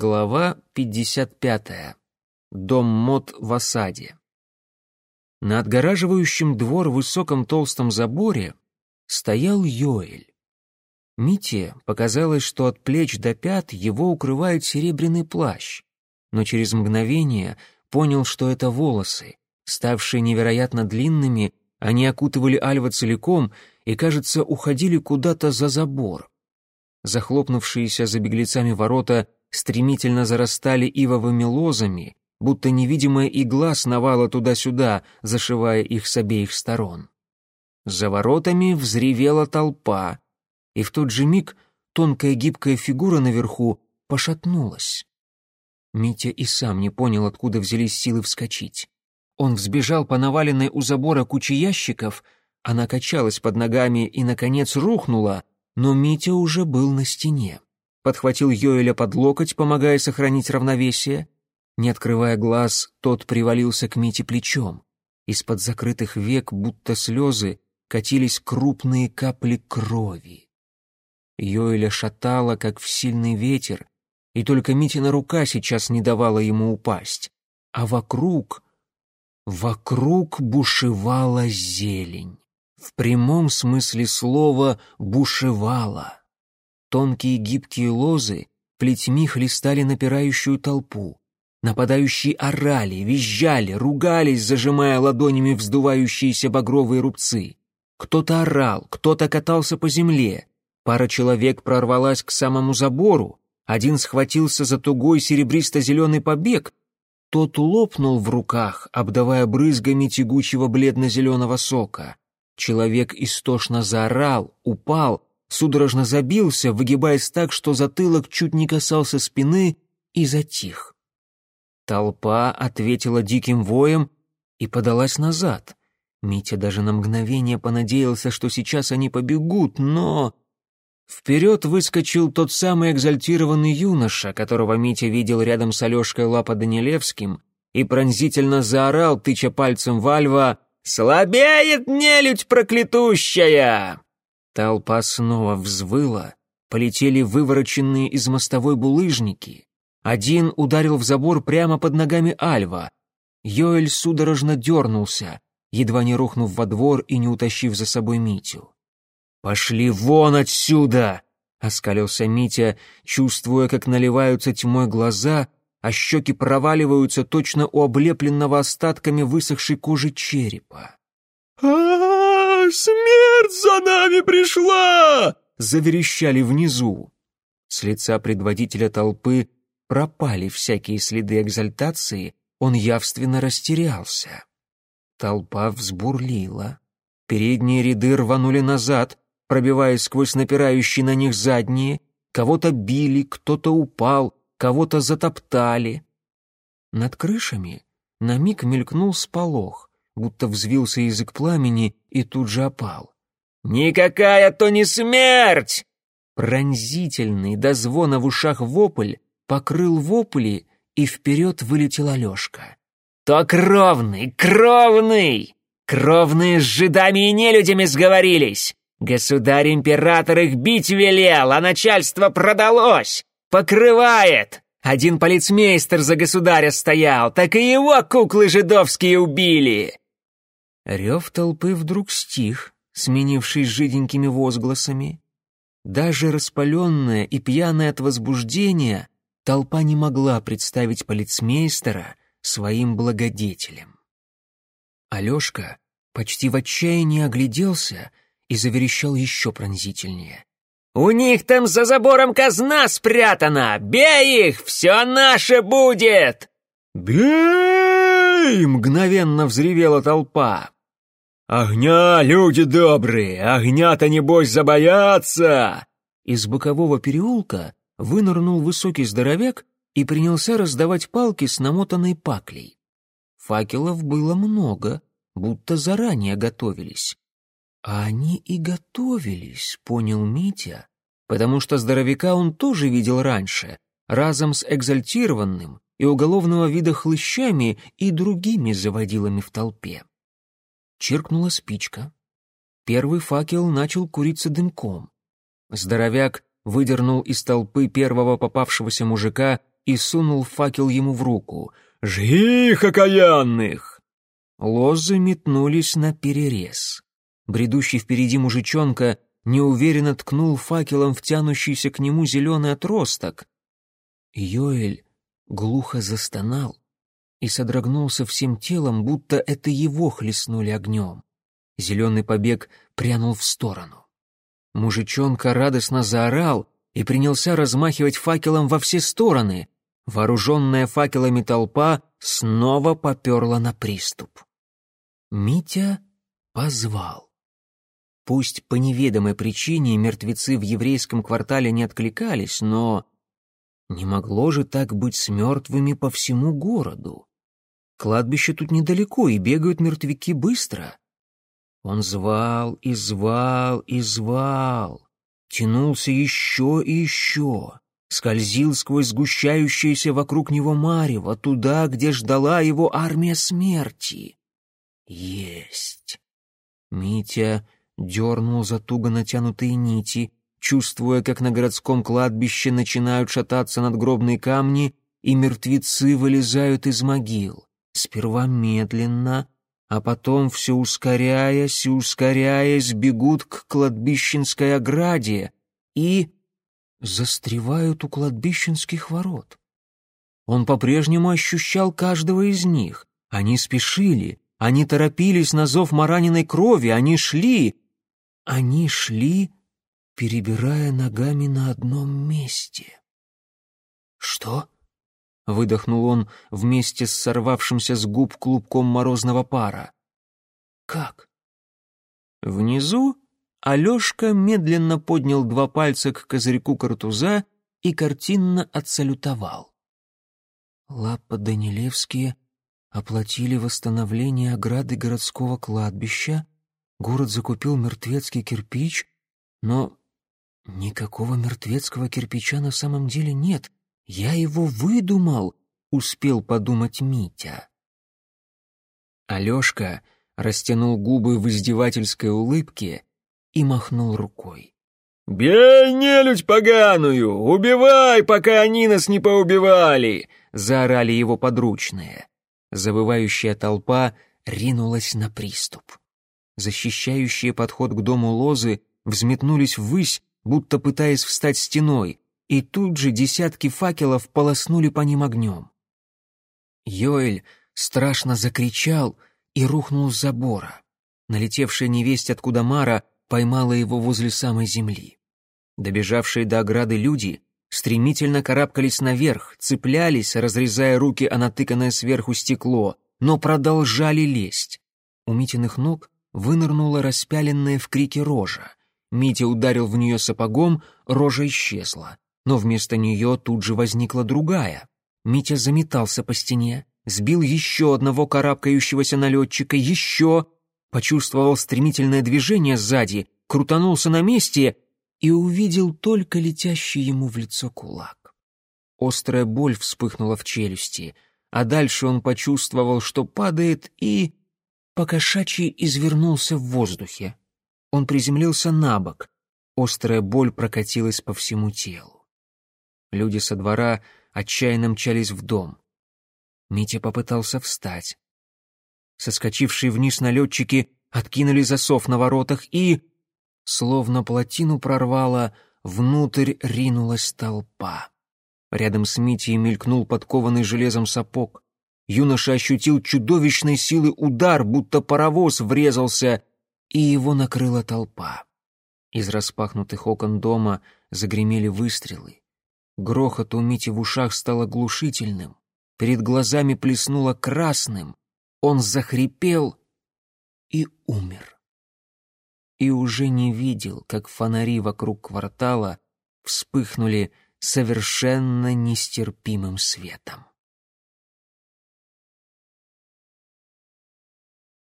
Глава 55. Дом мод в осаде. На отгораживающем двор высоком толстом заборе стоял Йоэль. Мите показалось, что от плеч до пят его укрывает серебряный плащ, но через мгновение понял, что это волосы, ставшие невероятно длинными, они окутывали Альва целиком и, кажется, уходили куда-то за забор. Захлопнувшиеся за беглецами ворота стремительно зарастали ивовыми лозами, будто невидимая игла сновала туда-сюда, зашивая их с обеих сторон. За воротами взревела толпа, и в тот же миг тонкая гибкая фигура наверху пошатнулась. Митя и сам не понял, откуда взялись силы вскочить. Он взбежал по наваленной у забора куче ящиков, она качалась под ногами и, наконец, рухнула, но Митя уже был на стене подхватил Йоэля под локоть, помогая сохранить равновесие. Не открывая глаз, тот привалился к Мите плечом. Из-под закрытых век, будто слезы, катились крупные капли крови. Йоэля шатала, как в сильный ветер, и только Митина рука сейчас не давала ему упасть. А вокруг... Вокруг бушевала зелень. В прямом смысле слова «бушевала». Тонкие гибкие лозы плетьми хлестали напирающую толпу. Нападающие орали, визжали, ругались, зажимая ладонями вздувающиеся багровые рубцы. Кто-то орал, кто-то катался по земле. Пара человек прорвалась к самому забору. Один схватился за тугой серебристо-зеленый побег. Тот лопнул в руках, обдавая брызгами тягучего бледно-зеленого сока. Человек истошно заорал, упал, судорожно забился, выгибаясь так, что затылок чуть не касался спины, и затих. Толпа ответила диким воем и подалась назад. Митя даже на мгновение понадеялся, что сейчас они побегут, но... Вперед выскочил тот самый экзальтированный юноша, которого Митя видел рядом с Алешкой Лапа Данилевским, и пронзительно заорал, тыча пальцем в Альва, «Слабеет нелюдь проклятущая!» Толпа снова взвыла, полетели вывороченные из мостовой булыжники. Один ударил в забор прямо под ногами Альва. Йоэль судорожно дернулся, едва не рухнув во двор и не утащив за собой Митю. «Пошли вон отсюда!» — оскалился Митя, чувствуя, как наливаются тьмой глаза, а щеки проваливаются точно у облепленного остатками высохшей кожи черепа. а смерть за нами пришла!» — заверещали внизу. С лица предводителя толпы пропали всякие следы экзальтации, он явственно растерялся. Толпа взбурлила. Передние ряды рванули назад, пробиваясь сквозь напирающие на них задние. Кого-то били, кто-то упал, кого-то затоптали. Над крышами на миг мелькнул сполох будто взвился язык пламени и тут же опал. «Никакая то не смерть!» Пронзительный до звона в ушах вопль покрыл вопли, и вперед вылетел Алешка. «То кровный, кровный! Кровные с жидами и нелюдями сговорились! Государь-император их бить велел, а начальство продалось! Покрывает! Один полицмейстер за государя стоял, так и его куклы жидовские убили!» Рев толпы вдруг стих, сменившись жиденькими возгласами. Даже распаленная и пьяная от возбуждения, толпа не могла представить полицмейстера своим благодетелем. Алешка почти в отчаянии огляделся и заверещал еще пронзительнее. «У них там за забором казна спрятана! Бей их! Все наше будет!» «Бей!» — мгновенно взревела толпа. «Огня, люди добрые! Огня-то, небось, забоятся!» Из бокового переулка вынырнул высокий здоровяк и принялся раздавать палки с намотанной паклей. Факелов было много, будто заранее готовились. А они и готовились, понял Митя, потому что здоровяка он тоже видел раньше, разом с экзальтированным и уголовного вида хлыщами и другими заводилами в толпе. Чиркнула спичка. Первый факел начал куриться дымком. Здоровяк выдернул из толпы первого попавшегося мужика и сунул факел ему в руку. «Жги их, окаянных!» Лозы метнулись на перерез. Бредущий впереди мужичонка неуверенно ткнул факелом в к нему зеленый отросток. Йоэль глухо застонал и содрогнулся всем телом, будто это его хлестнули огнем. Зеленый побег прянул в сторону. Мужичонка радостно заорал и принялся размахивать факелом во все стороны. Вооруженная факелами толпа снова поперла на приступ. Митя позвал. Пусть по неведомой причине мертвецы в еврейском квартале не откликались, но не могло же так быть с мертвыми по всему городу. Кладбище тут недалеко, и бегают мертвяки быстро. Он звал и звал и звал, тянулся еще и еще, скользил сквозь сгущающееся вокруг него марево, туда, где ждала его армия смерти. Есть. Митя дернул за туго натянутые нити, чувствуя, как на городском кладбище начинают шататься надгробные камни, и мертвецы вылезают из могил. Сперва медленно, а потом, все ускоряясь и ускоряясь, бегут к кладбищенской ограде и застревают у кладбищенских ворот. Он по-прежнему ощущал каждого из них. Они спешили, они торопились на зов мараниной крови, они шли. Они шли, перебирая ногами на одном месте. «Что?» — выдохнул он вместе с сорвавшимся с губ клубком морозного пара. «Как?» Внизу Алешка медленно поднял два пальца к козырьку картуза и картинно отсалютовал. Лапа Данилевские оплатили восстановление ограды городского кладбища, город закупил мертвецкий кирпич, но «Никакого мертвецкого кирпича на самом деле нет. Я его выдумал», — успел подумать Митя. Алешка растянул губы в издевательской улыбке и махнул рукой. «Бей, нелюдь поганую! Убивай, пока они нас не поубивали!» — заорали его подручные. Завывающая толпа ринулась на приступ. Защищающие подход к дому лозы взметнулись ввысь будто пытаясь встать стеной, и тут же десятки факелов полоснули по ним огнем. Йоэль страшно закричал и рухнул с забора. Налетевшая невесть откуда Мара поймала его возле самой земли. Добежавшие до ограды люди стремительно карабкались наверх, цеплялись, разрезая руки о натыканное сверху стекло, но продолжали лезть. У Митиных ног вынырнула распяленная в крике рожа. Митя ударил в нее сапогом, рожа исчезла. Но вместо нее тут же возникла другая. Митя заметался по стене, сбил еще одного карабкающегося налетчика, еще... Почувствовал стремительное движение сзади, крутанулся на месте и увидел только летящий ему в лицо кулак. Острая боль вспыхнула в челюсти, а дальше он почувствовал, что падает и... покошачий извернулся в воздухе. Он приземлился на бок. Острая боль прокатилась по всему телу. Люди со двора отчаянно мчались в дом. Митя попытался встать. Соскочившие вниз налетчики откинули засов на воротах и, словно плотину прорвало, внутрь ринулась толпа. Рядом с Митей мелькнул подкованный железом сапог. Юноша ощутил чудовищной силы удар, будто паровоз врезался и его накрыла толпа. Из распахнутых окон дома загремели выстрелы. Грохот у Мити в ушах стал оглушительным. Перед глазами плеснуло красным. Он захрипел и умер. И уже не видел, как фонари вокруг квартала вспыхнули совершенно нестерпимым светом.